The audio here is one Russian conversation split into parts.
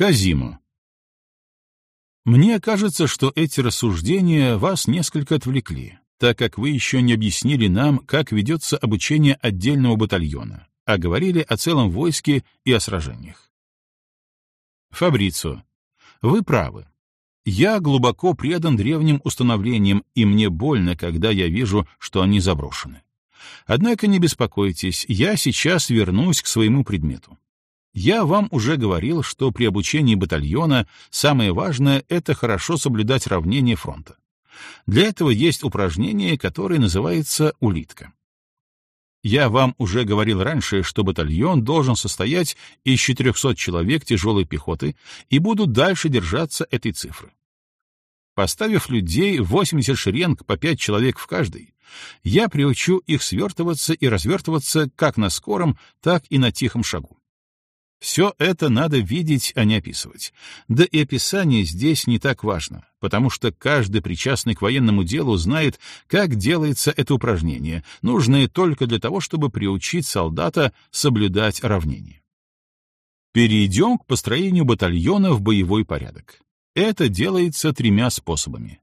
Казиму. Мне кажется, что эти рассуждения вас несколько отвлекли, так как вы еще не объяснили нам, как ведется обучение отдельного батальона, а говорили о целом войске и о сражениях. Фабрицо, вы правы. Я глубоко предан древним установлениям, и мне больно, когда я вижу, что они заброшены. Однако не беспокойтесь, я сейчас вернусь к своему предмету. Я вам уже говорил, что при обучении батальона самое важное — это хорошо соблюдать равнение фронта. Для этого есть упражнение, которое называется «улитка». Я вам уже говорил раньше, что батальон должен состоять из 400 человек тяжелой пехоты и будут дальше держаться этой цифры. Поставив людей 80 шеренг по 5 человек в каждой, я приучу их свертываться и развертываться как на скором, так и на тихом шагу. Все это надо видеть, а не описывать. Да и описание здесь не так важно, потому что каждый причастный к военному делу знает, как делается это упражнение, нужное только для того, чтобы приучить солдата соблюдать равнение. Перейдем к построению батальона в боевой порядок. Это делается тремя способами.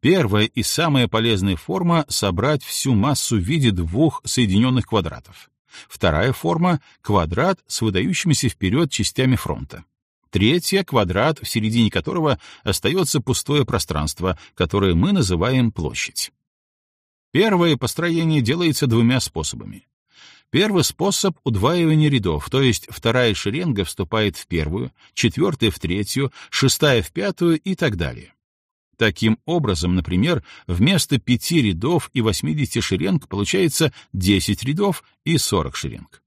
Первая и самая полезная форма — собрать всю массу в виде двух соединенных квадратов. Вторая форма — квадрат с выдающимися вперед частями фронта. Третья — квадрат, в середине которого остается пустое пространство, которое мы называем площадь. Первое построение делается двумя способами. Первый способ — удваивания рядов, то есть вторая шеренга вступает в первую, четвертая — в третью, шестая — в пятую и так далее. Таким образом, например, вместо пяти рядов и 80 шеренг получается 10 рядов и 40 шеренг.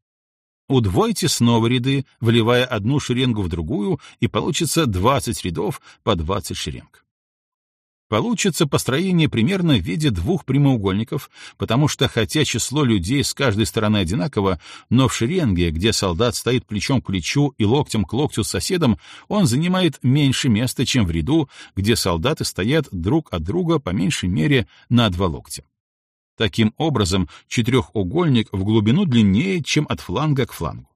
Удвойте снова ряды, вливая одну шеренгу в другую, и получится 20 рядов по 20 шеренг. Получится построение примерно в виде двух прямоугольников, потому что хотя число людей с каждой стороны одинаково, но в шеренге, где солдат стоит плечом к плечу и локтем к локтю с соседом, он занимает меньше места, чем в ряду, где солдаты стоят друг от друга по меньшей мере на два локтя. Таким образом, четырехугольник в глубину длиннее, чем от фланга к флангу.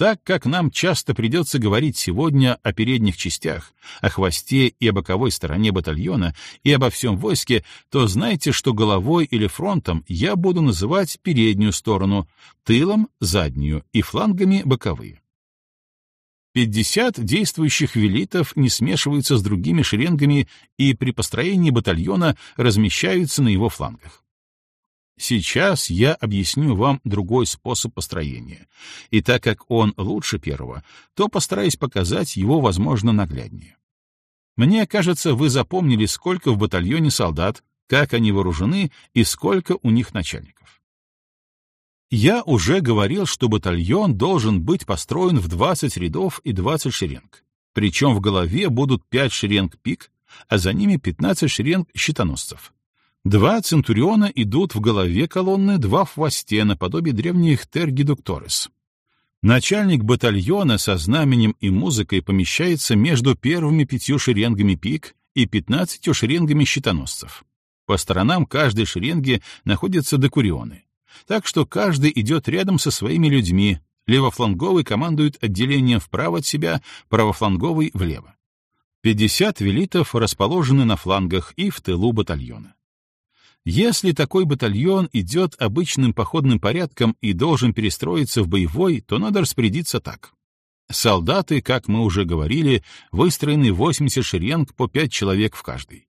Так как нам часто придется говорить сегодня о передних частях, о хвосте и о боковой стороне батальона и обо всем войске, то знайте, что головой или фронтом я буду называть переднюю сторону, тылом — заднюю и флангами — боковые. 50 действующих велитов не смешиваются с другими шеренгами и при построении батальона размещаются на его флангах. Сейчас я объясню вам другой способ построения, и так как он лучше первого, то постараюсь показать его, возможно, нагляднее. Мне кажется, вы запомнили, сколько в батальоне солдат, как они вооружены и сколько у них начальников. Я уже говорил, что батальон должен быть построен в 20 рядов и 20 шеренг, причем в голове будут 5 шеренг пик, а за ними 15 шеренг щитоносцев. Два центуриона идут в голове колонны, два в хвосте, наподобие древних тергидукторес. Начальник батальона со знаменем и музыкой помещается между первыми пятью шеренгами пик и пятнадцатью шеренгами щитоносцев. По сторонам каждой шеренги находятся декурионы. Так что каждый идет рядом со своими людьми, левофланговый командует отделением вправо от себя, правофланговый — влево. Пятьдесят велитов расположены на флангах и в тылу батальона. Если такой батальон идет обычным походным порядком и должен перестроиться в боевой, то надо распорядиться так. Солдаты, как мы уже говорили, выстроены 80 шеренг по 5 человек в каждой.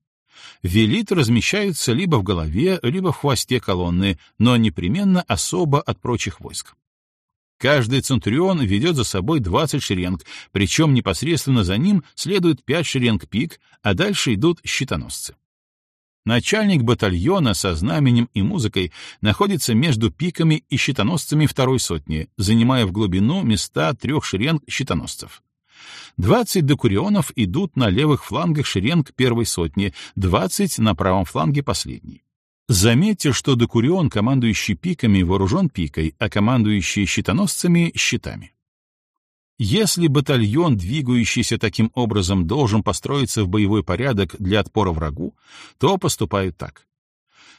Велиты размещаются либо в голове, либо в хвосте колонны, но непременно особо от прочих войск. Каждый центурион ведет за собой 20 шеренг, причем непосредственно за ним следует 5 шеренг пик, а дальше идут щитоносцы. Начальник батальона со знаменем и музыкой находится между пиками и щитоносцами второй сотни, занимая в глубину места трех шеренг щитоносцев. Двадцать докурионов идут на левых флангах шеренг первой сотни, двадцать на правом фланге последней. Заметьте, что докурион, командующий пиками, вооружен пикой, а командующий щитоносцами — щитами. Если батальон, двигающийся таким образом, должен построиться в боевой порядок для отпора врагу, то поступают так.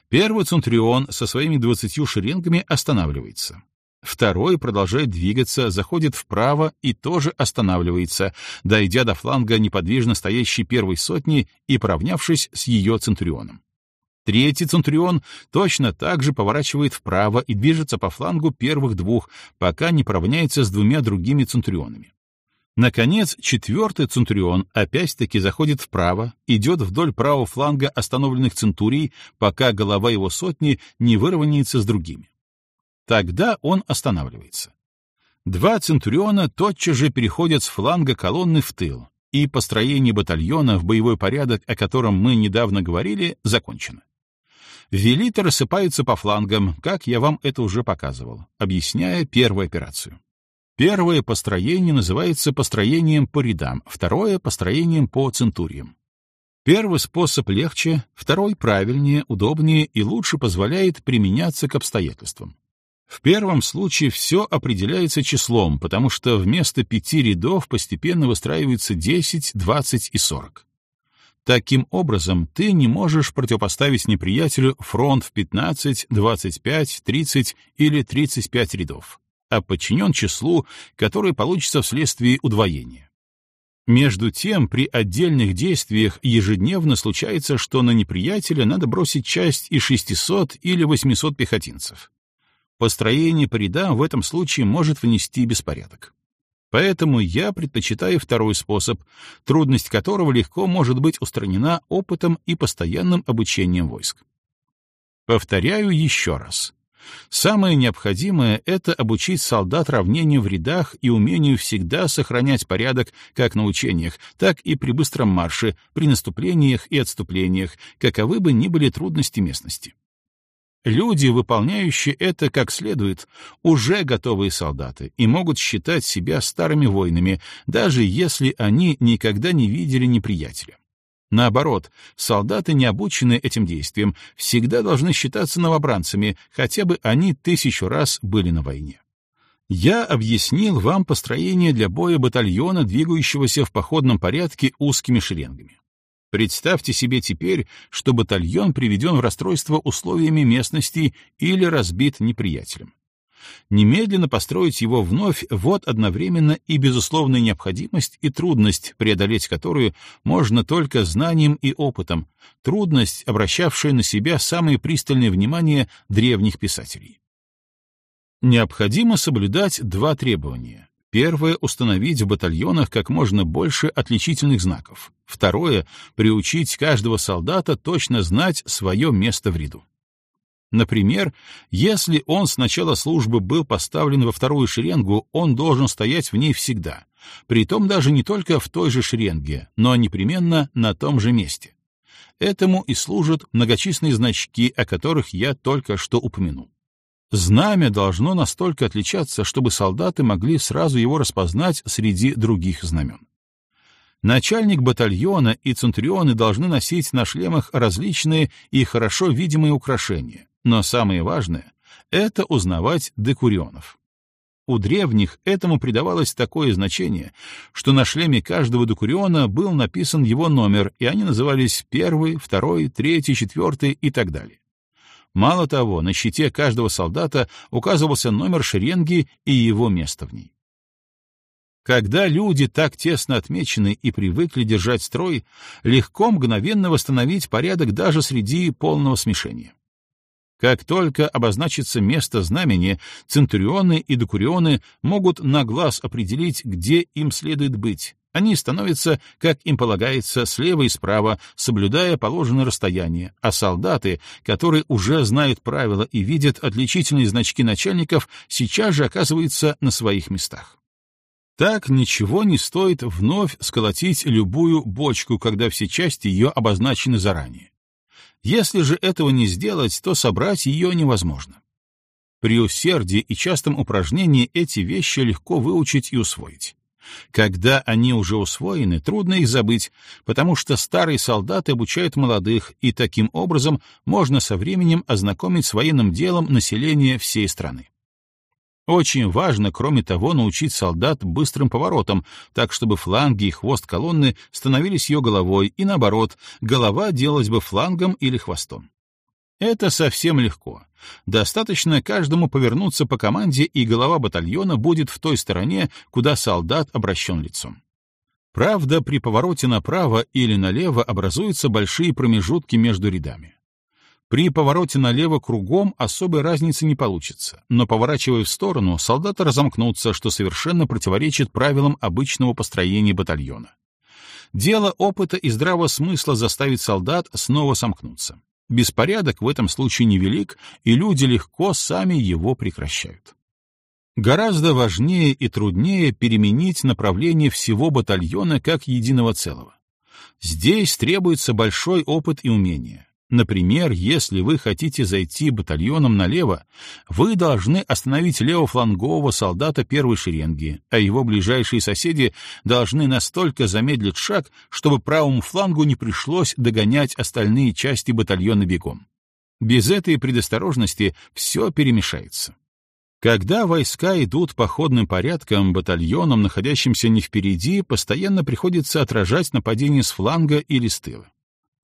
Первый центурион со своими двадцатью шеренгами останавливается. Второй продолжает двигаться, заходит вправо и тоже останавливается, дойдя до фланга неподвижно стоящей первой сотни и поравнявшись с ее центурионом. Третий центурион точно так же поворачивает вправо и движется по флангу первых двух, пока не поравняется с двумя другими центурионами. Наконец, четвертый центурион опять-таки заходит вправо, идет вдоль правого фланга остановленных центурий, пока голова его сотни не выровняется с другими. Тогда он останавливается. Два центуриона тотчас же переходят с фланга колонны в тыл, и построение батальона в боевой порядок, о котором мы недавно говорили, закончено. Велиты рассыпаются по флангам, как я вам это уже показывал, объясняя первую операцию. Первое построение называется построением по рядам, второе — построением по центуриям. Первый способ легче, второй правильнее, удобнее и лучше позволяет применяться к обстоятельствам. В первом случае все определяется числом, потому что вместо пяти рядов постепенно выстраивается 10, 20 и 40. Таким образом, ты не можешь противопоставить неприятелю фронт в 15, 25, 30 или 35 рядов, а подчинен числу, которое получится вследствие удвоения. Между тем, при отдельных действиях ежедневно случается, что на неприятеля надо бросить часть из 600 или 800 пехотинцев. Построение по рядам в этом случае может внести беспорядок. Поэтому я предпочитаю второй способ, трудность которого легко может быть устранена опытом и постоянным обучением войск. Повторяю еще раз. Самое необходимое — это обучить солдат равнению в рядах и умению всегда сохранять порядок как на учениях, так и при быстром марше, при наступлениях и отступлениях, каковы бы ни были трудности местности. Люди, выполняющие это как следует, уже готовые солдаты и могут считать себя старыми воинами, даже если они никогда не видели неприятеля. Наоборот, солдаты, не обученные этим действиям, всегда должны считаться новобранцами, хотя бы они тысячу раз были на войне. Я объяснил вам построение для боя батальона, двигающегося в походном порядке узкими шеренгами. Представьте себе теперь, что батальон приведен в расстройство условиями местности или разбит неприятелем. Немедленно построить его вновь — вот одновременно и безусловная необходимость и трудность, преодолеть которую можно только знанием и опытом, трудность, обращавшая на себя самое пристальное внимание древних писателей. Необходимо соблюдать два требования Первое — установить в батальонах как можно больше отличительных знаков. Второе — приучить каждого солдата точно знать свое место в ряду. Например, если он с начала службы был поставлен во вторую шеренгу, он должен стоять в ней всегда, притом даже не только в той же шеренге, но непременно на том же месте. Этому и служат многочисленные значки, о которых я только что упомянул. Знамя должно настолько отличаться, чтобы солдаты могли сразу его распознать среди других знамен. Начальник батальона и центурионы должны носить на шлемах различные и хорошо видимые украшения, но самое важное — это узнавать декурионов. У древних этому придавалось такое значение, что на шлеме каждого декуриона был написан его номер, и они назывались первый, второй, третий, четвертый и так далее. Мало того, на щите каждого солдата указывался номер шеренги и его место в ней. Когда люди так тесно отмечены и привыкли держать строй, легко мгновенно восстановить порядок даже среди полного смешения. Как только обозначится место знамени, центурионы и декурионы могут на глаз определить, где им следует быть, они становятся, как им полагается, слева и справа, соблюдая положенное расстояние, а солдаты, которые уже знают правила и видят отличительные значки начальников, сейчас же оказываются на своих местах. Так ничего не стоит вновь сколотить любую бочку, когда все части ее обозначены заранее. Если же этого не сделать, то собрать ее невозможно. При усердии и частом упражнении эти вещи легко выучить и усвоить. Когда они уже усвоены, трудно их забыть, потому что старые солдаты обучают молодых, и таким образом можно со временем ознакомить с военным делом население всей страны. Очень важно, кроме того, научить солдат быстрым поворотам, так чтобы фланги и хвост колонны становились ее головой, и наоборот, голова делалась бы флангом или хвостом. Это совсем легко. Достаточно каждому повернуться по команде, и голова батальона будет в той стороне, куда солдат обращен лицом. Правда, при повороте направо или налево образуются большие промежутки между рядами. При повороте налево кругом особой разницы не получится, но поворачивая в сторону, солдаты разомкнутся, что совершенно противоречит правилам обычного построения батальона. Дело опыта и здравого смысла заставить солдат снова сомкнуться. Беспорядок в этом случае невелик, и люди легко сами его прекращают. Гораздо важнее и труднее переменить направление всего батальона как единого целого. Здесь требуется большой опыт и умение. Например, если вы хотите зайти батальоном налево, вы должны остановить левофлангового солдата первой шеренги, а его ближайшие соседи должны настолько замедлить шаг, чтобы правому флангу не пришлось догонять остальные части батальона бегом. Без этой предосторожности все перемешается. Когда войска идут походным порядком, батальонам, находящимся не впереди, постоянно приходится отражать нападение с фланга или с тыла.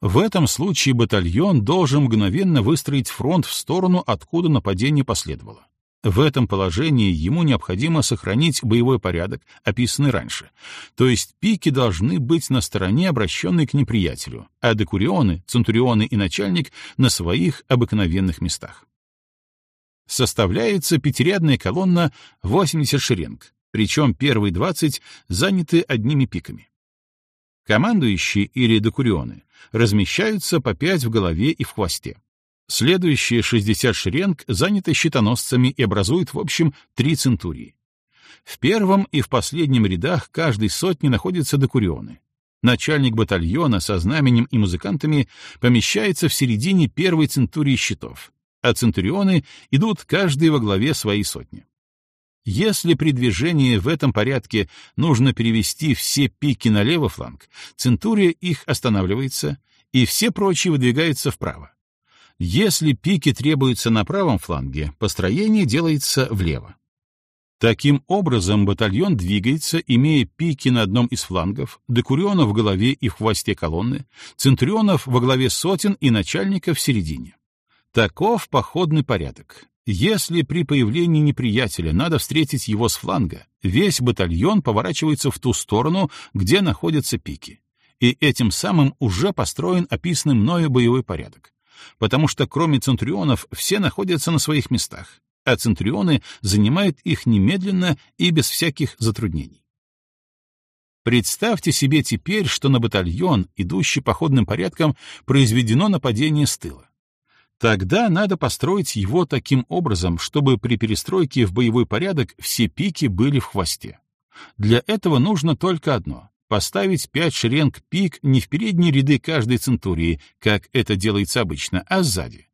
В этом случае батальон должен мгновенно выстроить фронт в сторону, откуда нападение последовало. В этом положении ему необходимо сохранить боевой порядок, описанный раньше, то есть пики должны быть на стороне, обращенной к неприятелю, а декурионы, центурионы и начальник на своих обыкновенных местах. Составляется пятирядная колонна 80 шеренг, причем первые 20 заняты одними пиками. Командующие или декурионы размещаются по пять в голове и в хвосте. Следующие 60 шеренг заняты щитоносцами и образуют, в общем, три центурии. В первом и в последнем рядах каждой сотни находятся декурионы. Начальник батальона со знаменем и музыкантами помещается в середине первой центурии щитов, а центурионы идут каждый во главе своей сотни. Если при движении в этом порядке нужно перевести все пики на левый фланг, центурия их останавливается, и все прочие выдвигаются вправо. Если пики требуются на правом фланге, построение делается влево. Таким образом, батальон двигается, имея пики на одном из флангов, декурионов в голове и в хвосте колонны, центурионов во главе сотен и начальника в середине. Таков походный порядок. Если при появлении неприятеля надо встретить его с фланга, весь батальон поворачивается в ту сторону, где находятся пики. И этим самым уже построен описанный мною боевой порядок. Потому что кроме центрионов все находятся на своих местах, а центрионы занимают их немедленно и без всяких затруднений. Представьте себе теперь, что на батальон, идущий походным порядком, произведено нападение с тыла. Тогда надо построить его таким образом, чтобы при перестройке в боевой порядок все пики были в хвосте. Для этого нужно только одно — поставить пять шеренг пик не в передние ряды каждой центурии, как это делается обычно, а сзади.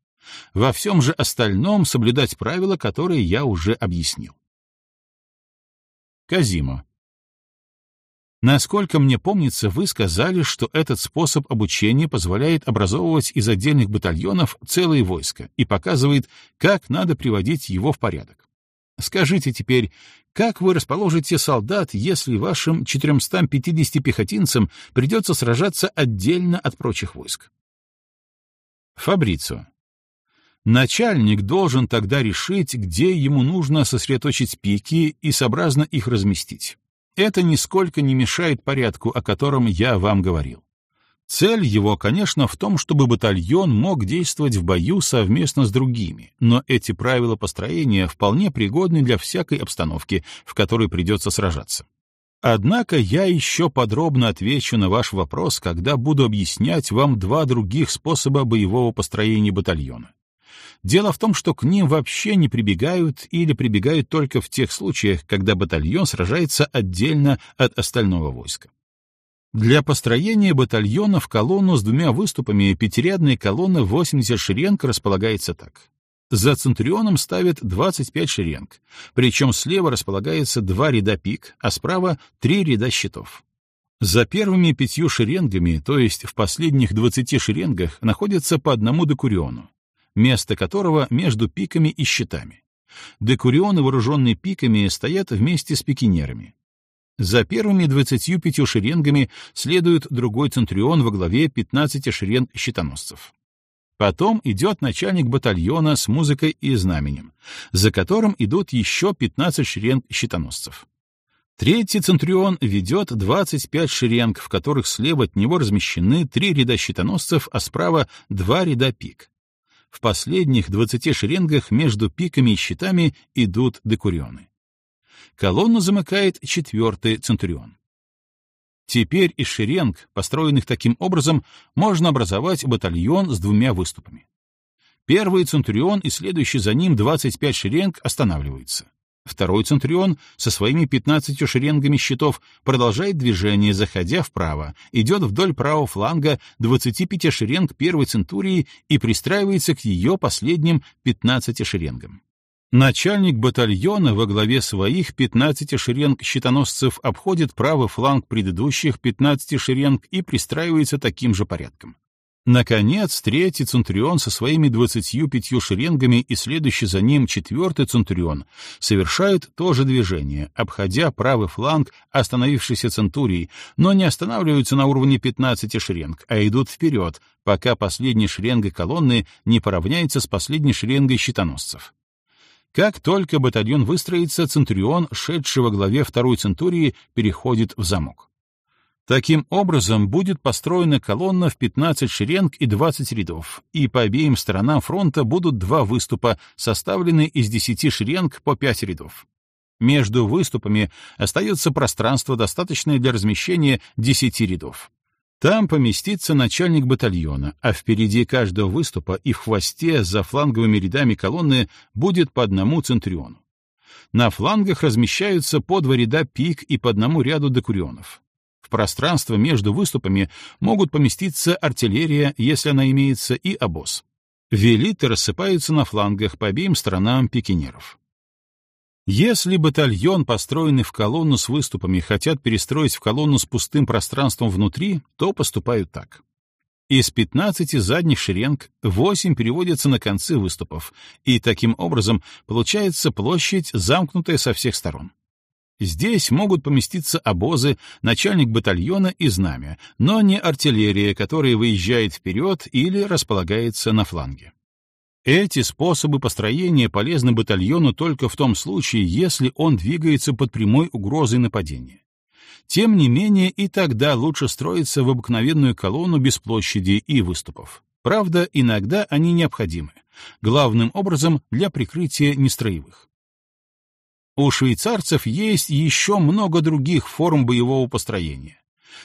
Во всем же остальном соблюдать правила, которые я уже объяснил. Казимо. Насколько мне помнится, вы сказали, что этот способ обучения позволяет образовывать из отдельных батальонов целые войска и показывает, как надо приводить его в порядок. Скажите теперь, как вы расположите солдат, если вашим 450 пехотинцам придется сражаться отдельно от прочих войск? Фабрицо. Начальник должен тогда решить, где ему нужно сосредоточить пики и сообразно их разместить. Это нисколько не мешает порядку, о котором я вам говорил. Цель его, конечно, в том, чтобы батальон мог действовать в бою совместно с другими, но эти правила построения вполне пригодны для всякой обстановки, в которой придется сражаться. Однако я еще подробно отвечу на ваш вопрос, когда буду объяснять вам два других способа боевого построения батальона. Дело в том, что к ним вообще не прибегают или прибегают только в тех случаях, когда батальон сражается отдельно от остального войска. Для построения батальона в колонну с двумя выступами пятирядная колонна 80 шеренг располагается так. За центурионом ставят 25 шеренг, причем слева располагается два ряда пик, а справа — три ряда щитов. За первыми пятью шеренгами, то есть в последних 20 шеренгах, находится по одному декуриону, место которого между пиками и щитами. Декурионы, вооруженные пиками, стоят вместе с пикинерами. За первыми 25 шеренгами следует другой центурион во главе 15 шеренг щитоносцев. Потом идет начальник батальона с музыкой и знаменем, за которым идут еще 15 шеренг щитоносцев. Третий центурион ведет 25 шеренг, в которых слева от него размещены три ряда щитоносцев, а справа — два ряда пик. В последних 20 шеренгах между пиками и щитами идут декурионы. Колонну замыкает четвертый центурион. Теперь из шеренг, построенных таким образом, можно образовать батальон с двумя выступами. Первый центурион и следующий за ним 25 шеренг останавливаются. Второй центурион со своими 15 шеренгами щитов продолжает движение, заходя вправо, идет вдоль правого фланга 25 шеренг первой центурии и пристраивается к ее последним 15 шеренгам. Начальник батальона во главе своих 15 шеренг щитоносцев обходит правый фланг предыдущих 15 шеренг и пристраивается таким же порядком. Наконец, третий центурион со своими 25 шеренгами и следующий за ним четвертый центурион совершают то же движение, обходя правый фланг остановившейся центурии, но не останавливаются на уровне 15 шеренг, а идут вперед, пока последняя шеренга колонны не поравняется с последней шеренгой щитоносцев. Как только батальон выстроится, Центурион, шедший во главе второй Центурии, переходит в замок. Таким образом, будет построена колонна в 15 шеренг и 20 рядов, и по обеим сторонам фронта будут два выступа, составленные из 10 шеренг по 5 рядов. Между выступами остается пространство, достаточное для размещения 10 рядов. Там поместится начальник батальона, а впереди каждого выступа и в хвосте за фланговыми рядами колонны будет по одному центриону. На флангах размещаются по два ряда пик и по одному ряду декурионов. В пространство между выступами могут поместиться артиллерия, если она имеется, и обоз. Велиты рассыпаются на флангах по обеим сторонам пикинеров. Если батальон, построенный в колонну с выступами, хотят перестроить в колонну с пустым пространством внутри, то поступают так. Из 15 задних шеренг 8 переводятся на концы выступов, и таким образом получается площадь, замкнутая со всех сторон. Здесь могут поместиться обозы, начальник батальона и знамя, но не артиллерия, которая выезжает вперед или располагается на фланге. Эти способы построения полезны батальону только в том случае, если он двигается под прямой угрозой нападения. Тем не менее, и тогда лучше строиться в обыкновенную колонну без площади и выступов. Правда, иногда они необходимы, главным образом для прикрытия нестроевых. У швейцарцев есть еще много других форм боевого построения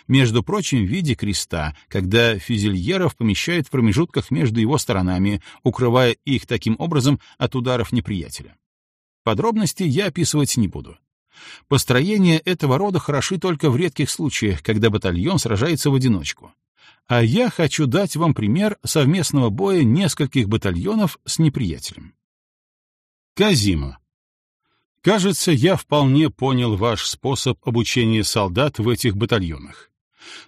между прочим, в виде креста, когда фюзельеров помещают в промежутках между его сторонами, укрывая их таким образом от ударов неприятеля. Подробности я описывать не буду. Построения этого рода хороши только в редких случаях, когда батальон сражается в одиночку. А я хочу дать вам пример совместного боя нескольких батальонов с неприятелем. Казима. Кажется, я вполне понял ваш способ обучения солдат в этих батальонах.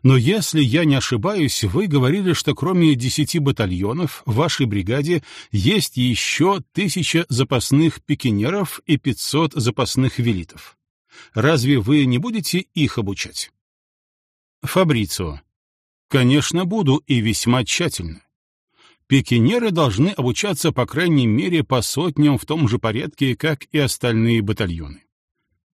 Но если я не ошибаюсь, вы говорили, что кроме десяти батальонов в вашей бригаде есть еще тысяча запасных пикинеров и пятьсот запасных велитов. Разве вы не будете их обучать? Фабрицио. Конечно, буду и весьма тщательно. Пикинеры должны обучаться по крайней мере по сотням в том же порядке, как и остальные батальоны.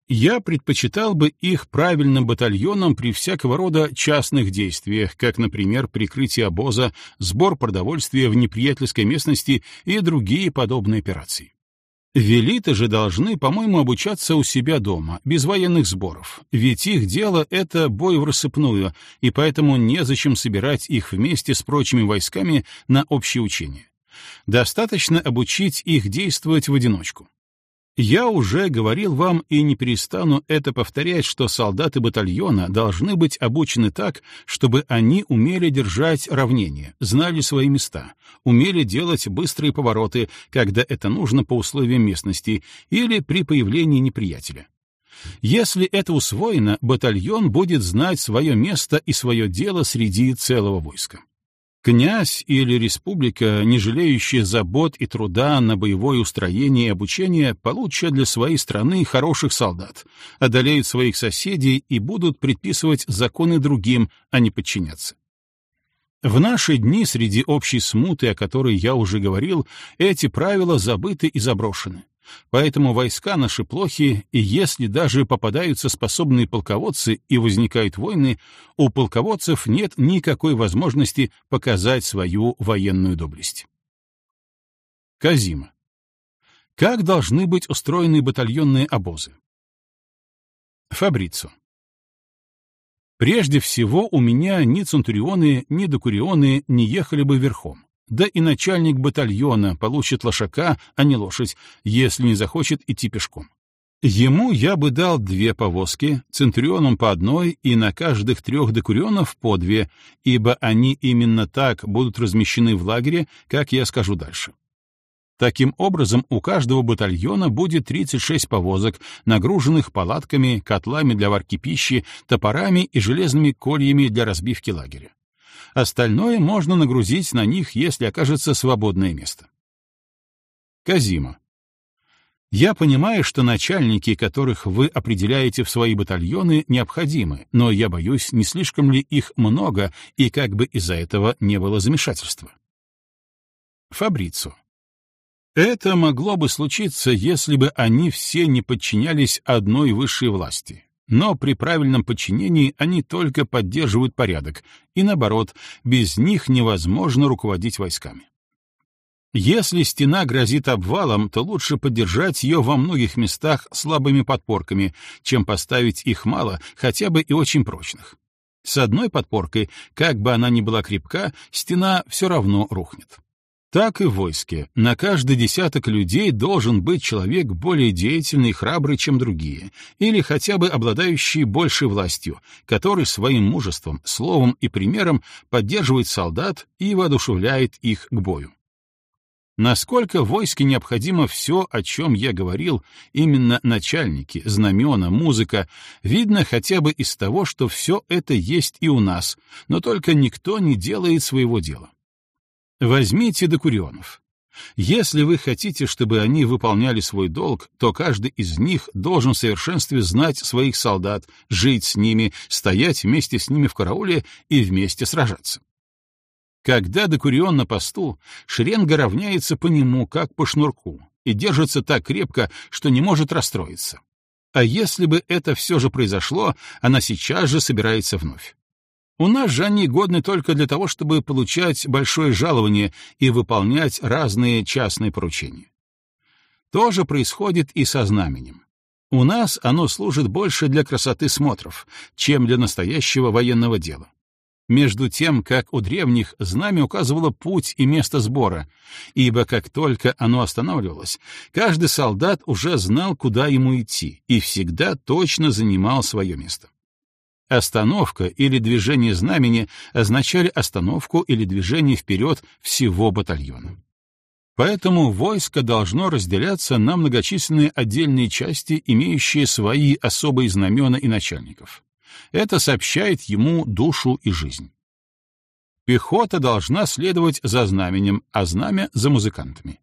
Я предпочитал бы их правильным батальоном при всякого рода частных действиях, как, например, прикрытие обоза, сбор продовольствия в неприятельской местности и другие подобные операции. Велиты же должны, по-моему, обучаться у себя дома, без военных сборов, ведь их дело — это бой в рассыпную, и поэтому незачем собирать их вместе с прочими войсками на общее учение. Достаточно обучить их действовать в одиночку. Я уже говорил вам и не перестану это повторять, что солдаты батальона должны быть обучены так, чтобы они умели держать равнение, знали свои места, умели делать быстрые повороты, когда это нужно по условиям местности или при появлении неприятеля. Если это усвоено, батальон будет знать свое место и свое дело среди целого войска. Князь или республика, не жалеющие забот и труда на боевое устроение и обучение, получат для своей страны хороших солдат, одолеют своих соседей и будут предписывать законы другим, а не подчиняться. В наши дни среди общей смуты, о которой я уже говорил, эти правила забыты и заброшены. Поэтому войска наши плохи, и если даже попадаются способные полководцы и возникают войны, у полководцев нет никакой возможности показать свою военную доблесть. Казима. Как должны быть устроены батальонные обозы? Фабрицо. Прежде всего, у меня ни центурионы, ни докурионы не ехали бы верхом. Да и начальник батальона получит лошака, а не лошадь, если не захочет идти пешком. Ему я бы дал две повозки, центурионам по одной и на каждых трех декурионов по две, ибо они именно так будут размещены в лагере, как я скажу дальше. Таким образом, у каждого батальона будет 36 повозок, нагруженных палатками, котлами для варки пищи, топорами и железными кольями для разбивки лагеря. Остальное можно нагрузить на них, если окажется свободное место. Казима. Я понимаю, что начальники, которых вы определяете в свои батальоны, необходимы, но я боюсь, не слишком ли их много, и как бы из-за этого не было замешательства. Фабрицу. Это могло бы случиться, если бы они все не подчинялись одной высшей власти. Но при правильном подчинении они только поддерживают порядок, и наоборот, без них невозможно руководить войсками. Если стена грозит обвалом, то лучше поддержать ее во многих местах слабыми подпорками, чем поставить их мало, хотя бы и очень прочных. С одной подпоркой, как бы она ни была крепка, стена все равно рухнет. Так и в войске. На каждый десяток людей должен быть человек более деятельный и храбрый, чем другие, или хотя бы обладающий большей властью, который своим мужеством, словом и примером поддерживает солдат и воодушевляет их к бою. Насколько в войске необходимо все, о чем я говорил, именно начальники, знамена, музыка, видно хотя бы из того, что все это есть и у нас, но только никто не делает своего дела. Возьмите докурионов. Если вы хотите, чтобы они выполняли свой долг, то каждый из них должен в совершенстве знать своих солдат, жить с ними, стоять вместе с ними в карауле и вместе сражаться. Когда докурион на посту, шеренга равняется по нему, как по шнурку, и держится так крепко, что не может расстроиться. А если бы это все же произошло, она сейчас же собирается вновь. У нас же они годны только для того, чтобы получать большое жалование и выполнять разные частные поручения. То же происходит и со знаменем. У нас оно служит больше для красоты смотров, чем для настоящего военного дела. Между тем, как у древних знамя указывало путь и место сбора, ибо как только оно останавливалось, каждый солдат уже знал, куда ему идти, и всегда точно занимал свое место. Остановка или движение знамени означали остановку или движение вперед всего батальона. Поэтому войско должно разделяться на многочисленные отдельные части, имеющие свои особые знамена и начальников. Это сообщает ему душу и жизнь. Пехота должна следовать за знаменем, а знамя — за музыкантами.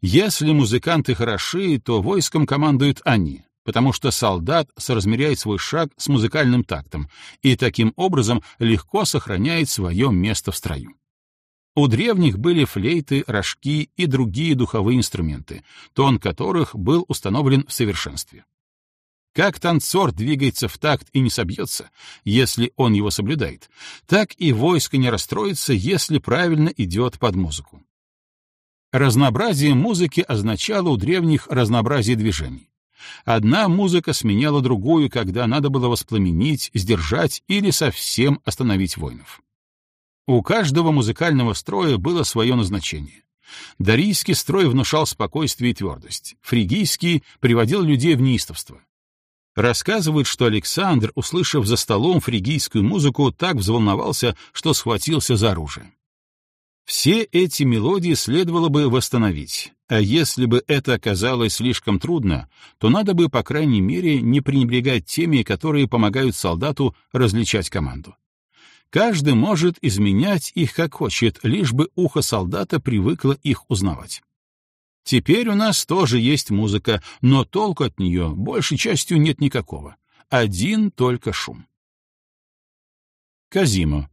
Если музыканты хороши, то войском командуют они, потому что солдат соразмеряет свой шаг с музыкальным тактом и таким образом легко сохраняет свое место в строю. У древних были флейты, рожки и другие духовые инструменты, тон которых был установлен в совершенстве. Как танцор двигается в такт и не собьется, если он его соблюдает, так и войско не расстроится, если правильно идет под музыку. Разнообразие музыки означало у древних разнообразие движений. Одна музыка сменяла другую, когда надо было воспламенить, сдержать или совсем остановить воинов. У каждого музыкального строя было свое назначение. Дарийский строй внушал спокойствие и твердость, фригийский приводил людей в неистовство. Рассказывают, что Александр, услышав за столом фригийскую музыку, так взволновался, что схватился за оружие. Все эти мелодии следовало бы восстановить, а если бы это оказалось слишком трудно, то надо бы, по крайней мере, не пренебрегать теми, которые помогают солдату различать команду. Каждый может изменять их как хочет, лишь бы ухо солдата привыкло их узнавать. Теперь у нас тоже есть музыка, но толку от нее большей частью нет никакого. Один только шум. Казимо.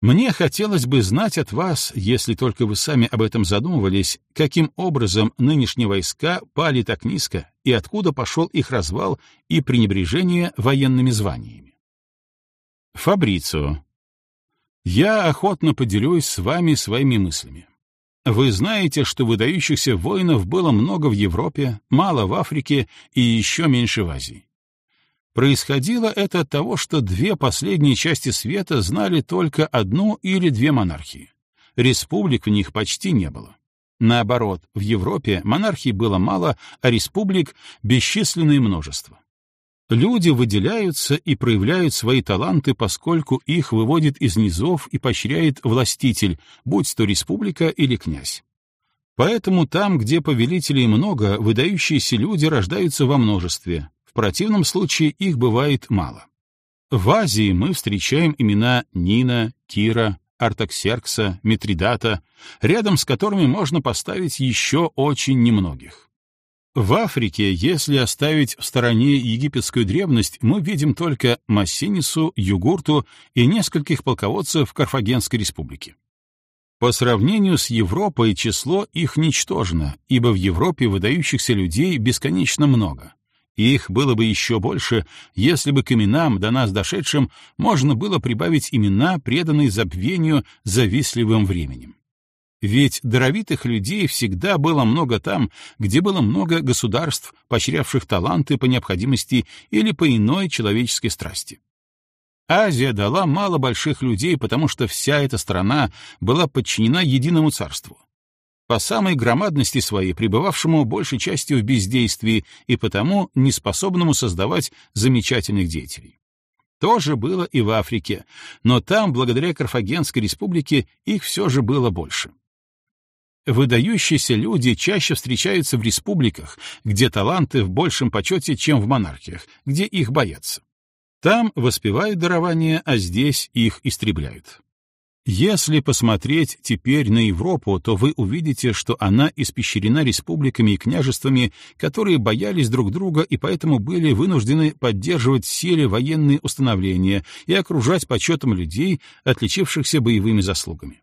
Мне хотелось бы знать от вас, если только вы сами об этом задумывались, каким образом нынешние войска пали так низко и откуда пошел их развал и пренебрежение военными званиями. Фабрицио. Я охотно поделюсь с вами своими мыслями. Вы знаете, что выдающихся воинов было много в Европе, мало в Африке и еще меньше в Азии. Происходило это от того, что две последние части света знали только одну или две монархии. Республик в них почти не было. Наоборот, в Европе монархий было мало, а республик — бесчисленное множество. Люди выделяются и проявляют свои таланты, поскольку их выводит из низов и поощряет властитель, будь то республика или князь. Поэтому там, где повелителей много, выдающиеся люди рождаются во множестве, в противном случае их бывает мало. В Азии мы встречаем имена Нина, Кира, Артаксеркса, Митридата, рядом с которыми можно поставить еще очень немногих. В Африке, если оставить в стороне египетскую древность, мы видим только Массинису, Югурту и нескольких полководцев Карфагенской республики. По сравнению с Европой число их ничтожно, ибо в Европе выдающихся людей бесконечно много их было бы еще больше, если бы к именам, до нас дошедшим, можно было прибавить имена, преданные забвению завистливым временем. Ведь даровитых людей всегда было много там, где было много государств, поощрявших таланты по необходимости или по иной человеческой страсти. Азия дала мало больших людей, потому что вся эта страна была подчинена единому царству по самой громадности своей, пребывавшему большей частью в бездействии и потому неспособному создавать замечательных деятелей. То же было и в Африке, но там, благодаря Карфагенской республике, их все же было больше. Выдающиеся люди чаще встречаются в республиках, где таланты в большем почете, чем в монархиях, где их боятся. Там воспевают дарования, а здесь их истребляют. Если посмотреть теперь на Европу, то вы увидите, что она испещрена республиками и княжествами, которые боялись друг друга и поэтому были вынуждены поддерживать в силе военные установления и окружать почетом людей, отличившихся боевыми заслугами.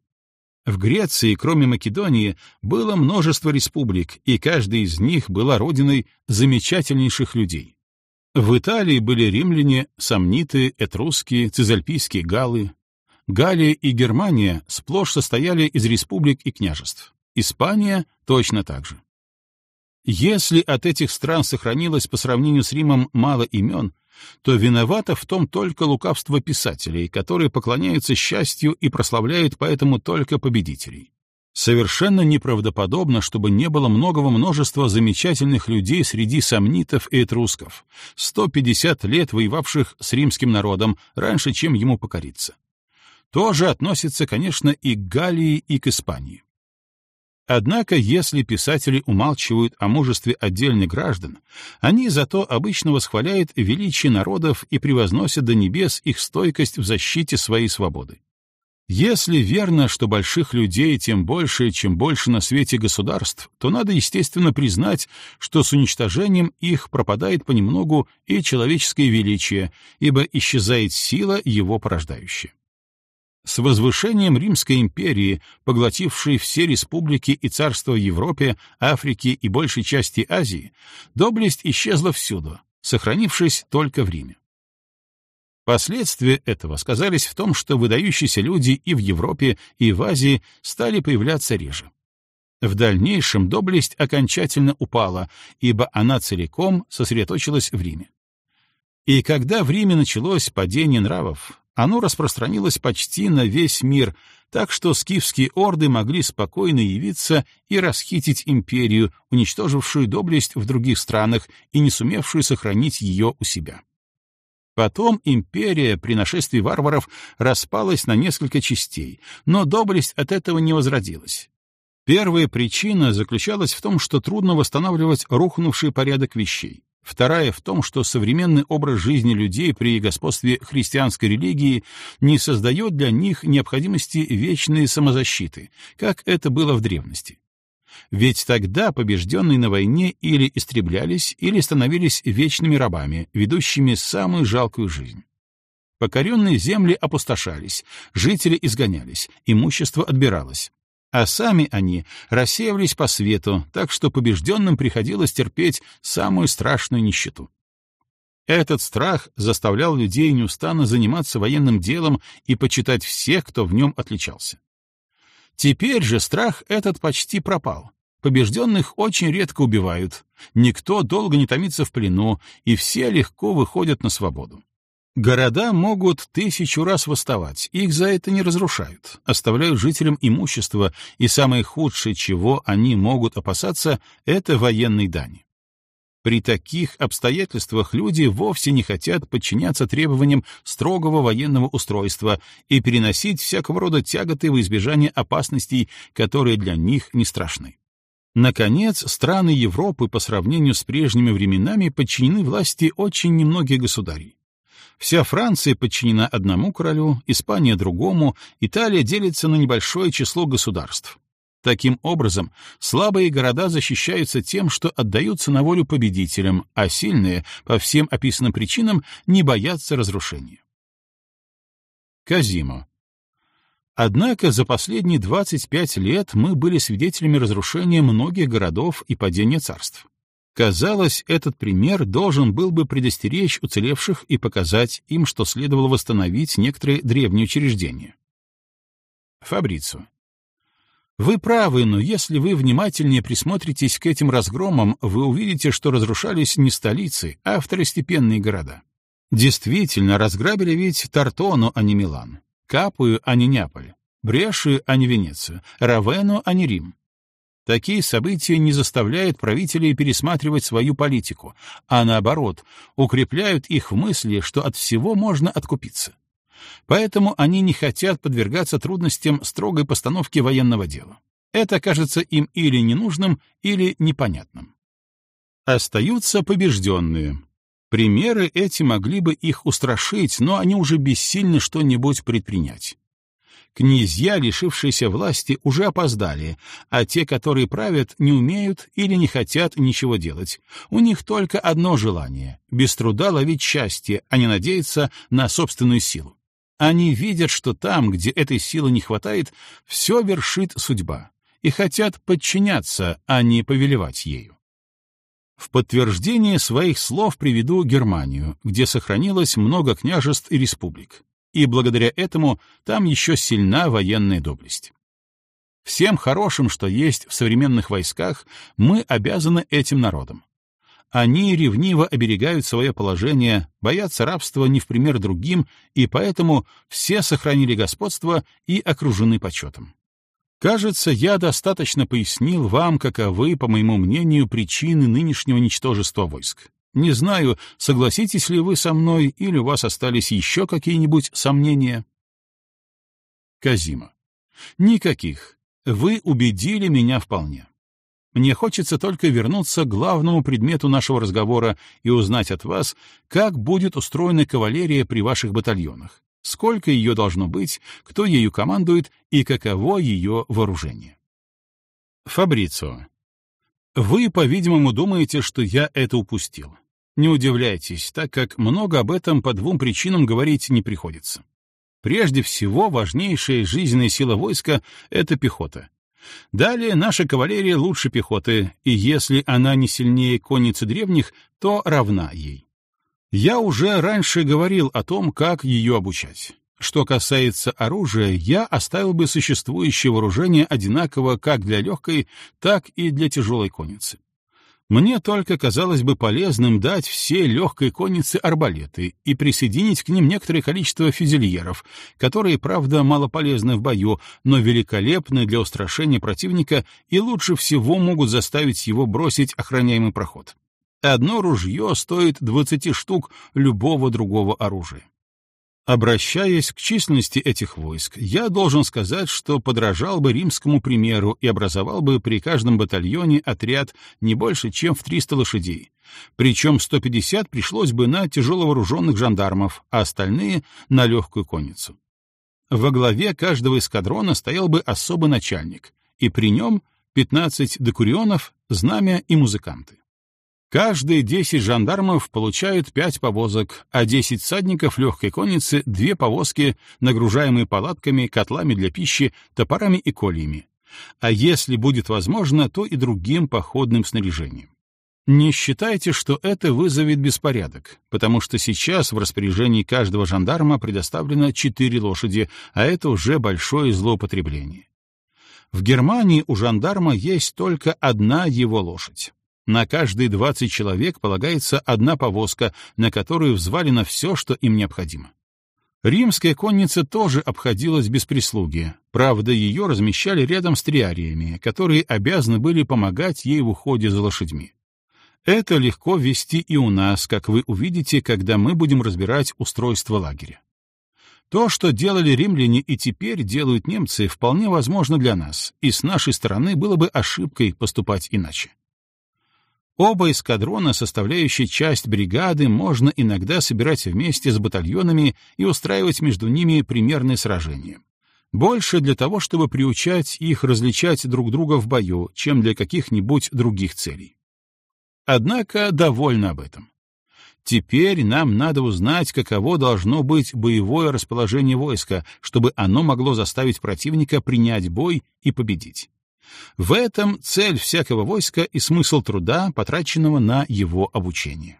В Греции, кроме Македонии, было множество республик, и каждая из них была родиной замечательнейших людей. В Италии были римляне, сомниты, этруски, цизальпийские галлы, Галлия и Германия сплошь состояли из республик и княжеств. Испания точно так же. Если от этих стран сохранилось по сравнению с Римом мало имен, то виновато в том только лукавство писателей, которые поклоняются счастью и прославляют поэтому только победителей. Совершенно неправдоподобно, чтобы не было многого множества замечательных людей среди сомнитов и этрусков, 150 лет воевавших с римским народом раньше, чем ему покориться тоже относится, конечно, и к Галлии, и к Испании. Однако, если писатели умалчивают о мужестве отдельных граждан, они зато обычно восхваляют величие народов и превозносят до небес их стойкость в защите своей свободы. Если верно, что больших людей тем больше, чем больше на свете государств, то надо, естественно, признать, что с уничтожением их пропадает понемногу и человеческое величие, ибо исчезает сила его порождающая. С возвышением Римской империи, поглотившей все республики и царства в Европе, Африке и большей части Азии, доблесть исчезла всюду, сохранившись только в Риме. Последствия этого сказались в том, что выдающиеся люди и в Европе, и в Азии стали появляться реже. В дальнейшем доблесть окончательно упала, ибо она целиком сосредоточилась в Риме. И когда в Риме началось падение нравов, оно распространилось почти на весь мир, так что скифские орды могли спокойно явиться и расхитить империю, уничтожившую доблесть в других странах и не сумевшую сохранить ее у себя. Потом империя при нашествии варваров распалась на несколько частей, но доблесть от этого не возродилась. Первая причина заключалась в том, что трудно восстанавливать рухнувший порядок вещей. Вторая в том, что современный образ жизни людей при господстве христианской религии не создает для них необходимости вечной самозащиты, как это было в древности. Ведь тогда побежденные на войне или истреблялись, или становились вечными рабами, ведущими самую жалкую жизнь. Покоренные земли опустошались, жители изгонялись, имущество отбиралось. А сами они рассеивались по свету, так что побежденным приходилось терпеть самую страшную нищету. Этот страх заставлял людей неустанно заниматься военным делом и почитать всех, кто в нем отличался. Теперь же страх этот почти пропал. Побежденных очень редко убивают, никто долго не томится в плену, и все легко выходят на свободу. Города могут тысячу раз восставать, их за это не разрушают, оставляют жителям имущество, и самое худшее, чего они могут опасаться, это военной дани. При таких обстоятельствах люди вовсе не хотят подчиняться требованиям строгого военного устройства и переносить всякого рода тяготы в избежание опасностей, которые для них не страшны. Наконец, страны Европы по сравнению с прежними временами подчинены власти очень немногих государей. Вся Франция подчинена одному королю, Испания — другому, Италия делится на небольшое число государств. Таким образом, слабые города защищаются тем, что отдаются на волю победителям, а сильные, по всем описанным причинам, не боятся разрушения. Казимо. Однако за последние 25 лет мы были свидетелями разрушения многих городов и падения царств. Казалось, этот пример должен был бы предостеречь уцелевших и показать им, что следовало восстановить некоторые древние учреждения. Фабрицу. Вы правы, но если вы внимательнее присмотритесь к этим разгромам, вы увидите, что разрушались не столицы, а второстепенные города. Действительно, разграбили ведь Тартону, а не Милан, Капую, а не Неаполь, Брешию, а не Венецию, Равену, а не Рим. Такие события не заставляют правителей пересматривать свою политику, а наоборот, укрепляют их в мысли, что от всего можно откупиться. Поэтому они не хотят подвергаться трудностям строгой постановки военного дела. Это кажется им или ненужным, или непонятным. Остаются побежденные. Примеры эти могли бы их устрашить, но они уже бессильны что-нибудь предпринять. Князья, лишившиеся власти, уже опоздали, а те, которые правят, не умеют или не хотят ничего делать. У них только одно желание — без труда ловить счастье, а не надеяться на собственную силу. Они видят, что там, где этой силы не хватает, все вершит судьба, и хотят подчиняться, а не повелевать ею. В подтверждение своих слов приведу Германию, где сохранилось много княжеств и республик, и благодаря этому там еще сильна военная доблесть. Всем хорошим, что есть в современных войсках, мы обязаны этим народам. Они ревниво оберегают свое положение, боятся рабства не в пример другим, и поэтому все сохранили господство и окружены почетом. Кажется, я достаточно пояснил вам, каковы, по моему мнению, причины нынешнего ничтожества войск. Не знаю, согласитесь ли вы со мной, или у вас остались еще какие-нибудь сомнения? Казима. Никаких. Вы убедили меня вполне. Мне хочется только вернуться к главному предмету нашего разговора и узнать от вас, как будет устроена кавалерия при ваших батальонах, сколько ее должно быть, кто ею командует и каково ее вооружение. Фабрицио. Вы, по-видимому, думаете, что я это упустил. Не удивляйтесь, так как много об этом по двум причинам говорить не приходится. Прежде всего, важнейшая жизненная сила войска — это пехота. Далее наша кавалерия лучше пехоты, и если она не сильнее конницы древних, то равна ей. Я уже раньше говорил о том, как ее обучать. Что касается оружия, я оставил бы существующее вооружение одинаково как для легкой, так и для тяжелой конницы. Мне только казалось бы полезным дать всей легкой коннице арбалеты и присоединить к ним некоторое количество фюзельеров, которые, правда, малополезны в бою, но великолепны для устрашения противника и лучше всего могут заставить его бросить охраняемый проход. Одно ружье стоит 20 штук любого другого оружия. Обращаясь к численности этих войск, я должен сказать, что подражал бы римскому примеру и образовал бы при каждом батальоне отряд не больше, чем в 300 лошадей. Причем 150 пришлось бы на тяжеловооруженных жандармов, а остальные — на легкую конницу. Во главе каждого эскадрона стоял бы особый начальник, и при нем 15 декурионов, знамя и музыканты. Каждые 10 жандармов получают 5 повозок, а 10 всадников легкой конницы — 2 повозки, нагружаемые палатками, котлами для пищи, топорами и кольями. А если будет возможно, то и другим походным снаряжением. Не считайте, что это вызовет беспорядок, потому что сейчас в распоряжении каждого жандарма предоставлено 4 лошади, а это уже большое злоупотребление. В Германии у жандарма есть только одна его лошадь. На каждые 20 человек полагается одна повозка, на которую взвалено все, что им необходимо. Римская конница тоже обходилась без прислуги, правда, ее размещали рядом с триариями, которые обязаны были помогать ей в уходе за лошадьми. Это легко вести и у нас, как вы увидите, когда мы будем разбирать устройство лагеря. То, что делали римляне и теперь делают немцы, вполне возможно для нас, и с нашей стороны было бы ошибкой поступать иначе. Оба эскадрона, составляющие часть бригады, можно иногда собирать вместе с батальонами и устраивать между ними примерные сражения. Больше для того, чтобы приучать их различать друг друга в бою, чем для каких-нибудь других целей. Однако довольно об этом. Теперь нам надо узнать, каково должно быть боевое расположение войска, чтобы оно могло заставить противника принять бой и победить. В этом цель всякого войска и смысл труда, потраченного на его обучение.